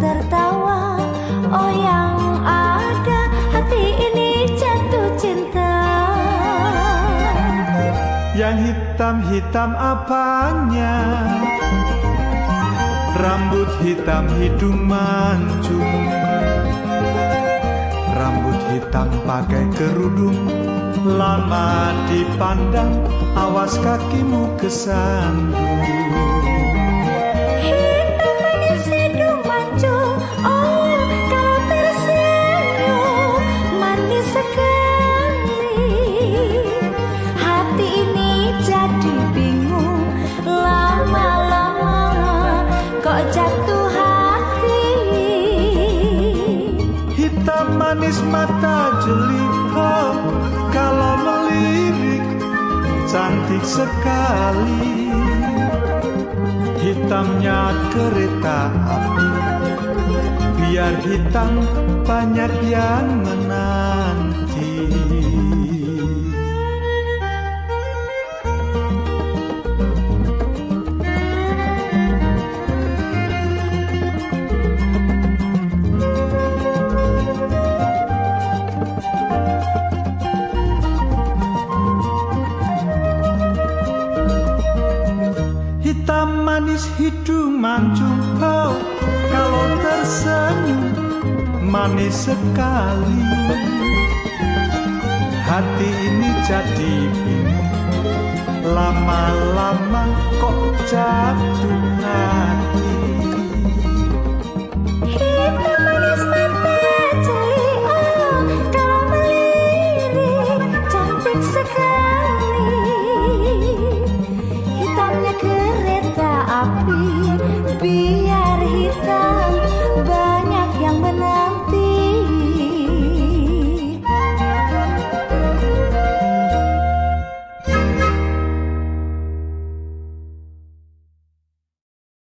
tertawa. Oh yang ada hati ini jatuh cinta. Yang hitam-hitam apanya? Rambut hitam hidung mancung Rambut hitam pakai kerudung Lama dipandang Awas kakimu kesandung. Kok jatuh hati? Hitam manis mata jeli oh, Kalau melirik cantik sekali. Hitamnya kereta api Biar hitam banyak yang menanti manis hidung mancung oh, Kalau tersenyum manis sekali. Hati ini jadi bingung Lama-lama kok jatuh hati biar hitam